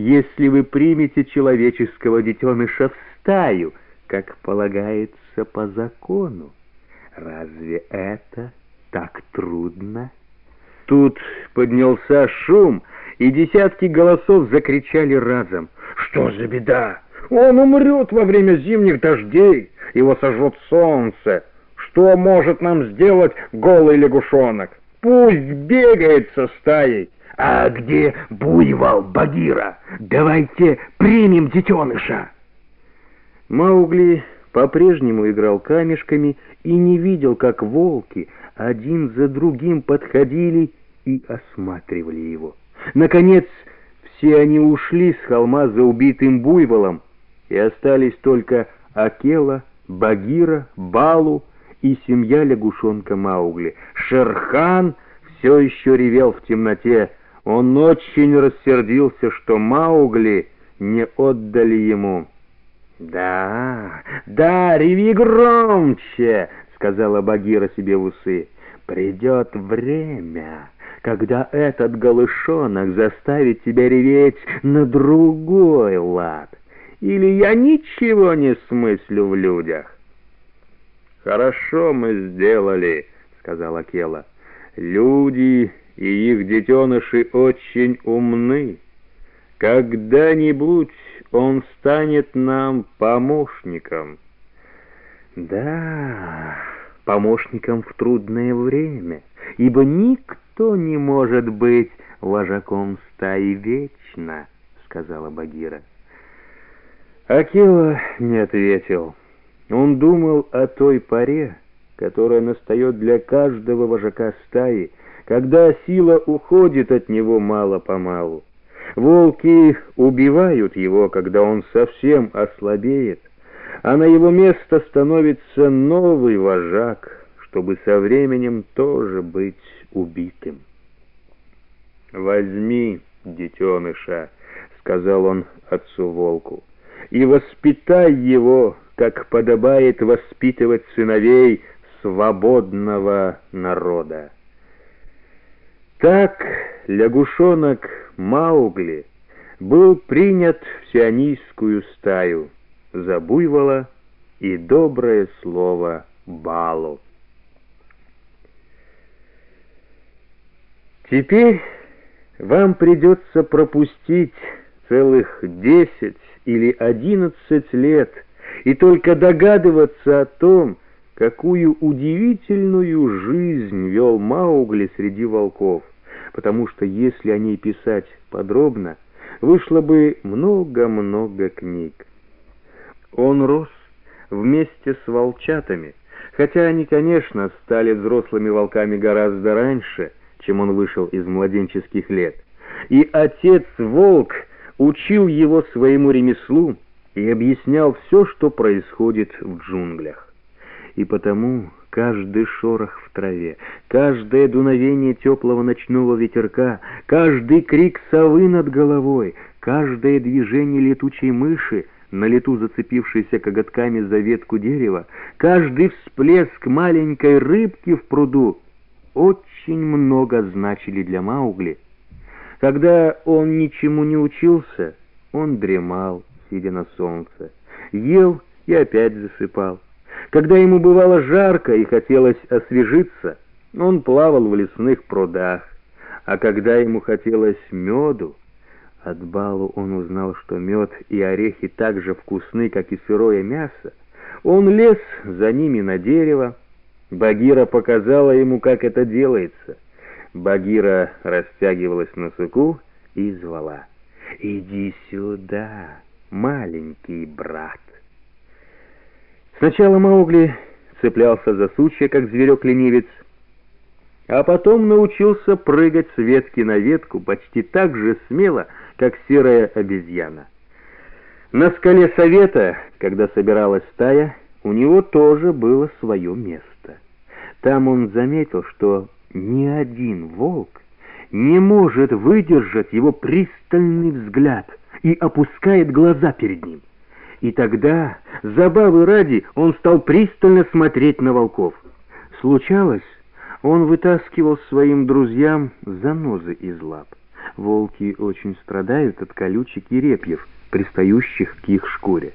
если вы примете человеческого детеныша в стаю, как полагается по закону. Разве это так трудно? Тут поднялся шум, и десятки голосов закричали разом. «Что за беда? Он умрет во время зимних дождей, его сожжет солнце. Что может нам сделать голый лягушонок? Пусть бегает со стаей. А где буйвол Багира? Давайте примем детеныша!» Маугли по-прежнему играл камешками и не видел, как волки один за другим подходили и осматривали его. Наконец, все они ушли с холма за убитым буйволом, и остались только Акела, Багира, Балу и семья лягушонка Маугли. Шерхан все еще ревел в темноте. Он очень рассердился, что Маугли не отдали ему. «Да, да, реви громче!» — сказала Багира себе в усы. «Придет время, когда этот голышонок заставит тебя реветь на другой лад. Или я ничего не смыслю в людях?» «Хорошо мы сделали», — сказала Кела. «Люди и их детеныши очень умны. Когда-нибудь он станет нам помощником». «Да, помощником в трудное время, ибо никто не может быть вожаком стаи вечно», — сказала Багира. Акела не ответил. Он думал о той поре, которая настает для каждого вожака стаи, когда сила уходит от него мало-помалу. Волки убивают его, когда он совсем ослабеет, а на его место становится новый вожак, чтобы со временем тоже быть убитым. «Возьми детеныша», — сказал он отцу-волку, — «и воспитай его, как подобает воспитывать сыновей свободного народа». Так лягушонок Маугли был принят в сионийскую стаю за буйвола и доброе слово Балу. Теперь вам придется пропустить целых десять или одиннадцать лет и только догадываться о том, какую удивительную жизнь вел Маугли среди волков потому что если о ней писать подробно, вышло бы много-много книг. Он рос вместе с волчатами, хотя они, конечно, стали взрослыми волками гораздо раньше, чем он вышел из младенческих лет. И отец-волк учил его своему ремеслу и объяснял все, что происходит в джунглях. И потому каждый шорох в траве, каждое дуновение теплого ночного ветерка, каждый крик совы над головой, каждое движение летучей мыши, на лету зацепившейся коготками за ветку дерева, каждый всплеск маленькой рыбки в пруду очень много значили для Маугли. Когда он ничему не учился, он дремал, сидя на солнце, ел и опять засыпал. Когда ему бывало жарко и хотелось освежиться, он плавал в лесных прудах, а когда ему хотелось меду, от балу он узнал, что мед и орехи так же вкусны, как и сырое мясо. Он лез за ними на дерево. Багира показала ему, как это делается. Багира растягивалась на суку и звала. «Иди сюда, маленький брат». Сначала Маугли цеплялся за сучья, как зверек-ленивец, а потом научился прыгать с ветки на ветку почти так же смело, как серая обезьяна. На скале совета, когда собиралась стая, у него тоже было свое место. Там он заметил, что ни один волк не может выдержать его пристальный взгляд и опускает глаза перед ним. И тогда, забавы ради, он стал пристально смотреть на волков. Случалось, он вытаскивал своим друзьям занозы из лап. волки очень страдают от колючек и репьев, пристающих к их шкуре.